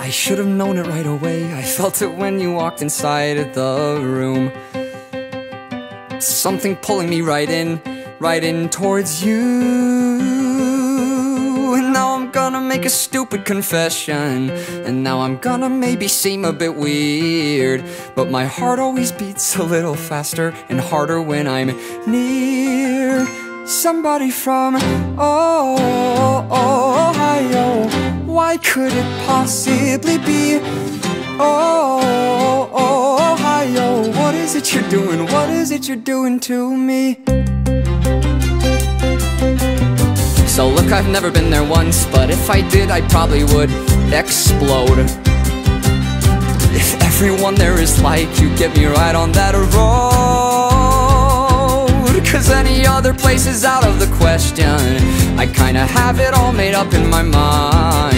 I should have known it right away. I felt it when you walked inside the room. Something pulling me right in, right in towards you. And now I'm gonna make a stupid confession. And now I'm gonna maybe seem a bit weird. But my heart always beats a little faster and harder when I'm near somebody from oh, oh, Ohio. Why could it possibly be Oh, Ohio? What is it you're doing? What is it you're doing to me? So look, I've never been there once, but if I did, I probably would explode. If everyone there is like you, get me right on that road. Cause any other place is out of the question. I kinda have it all made up in my mind.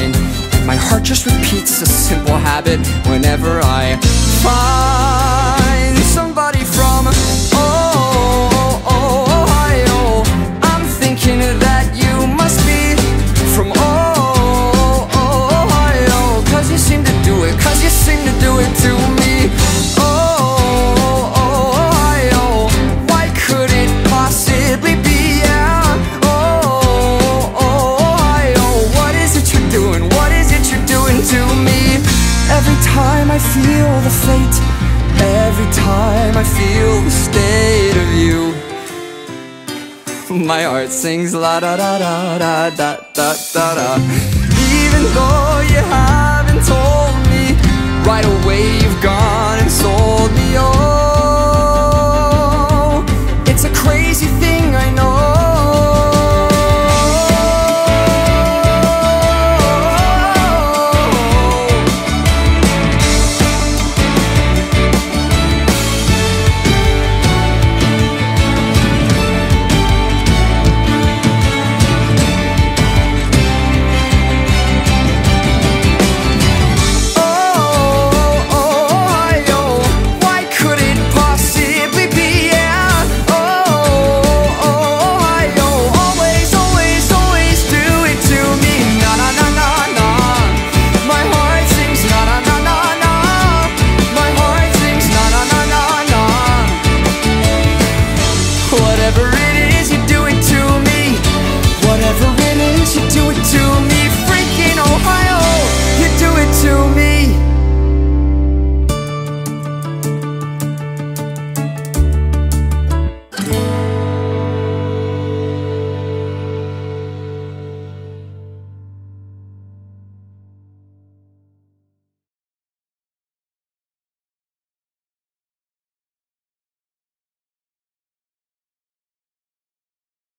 My heart just repeats a simple habit whenever I find time I feel the fate, every time I feel the state of you. My heart sings la da da da da da da da da. Even though you haven't told me right away, you've gone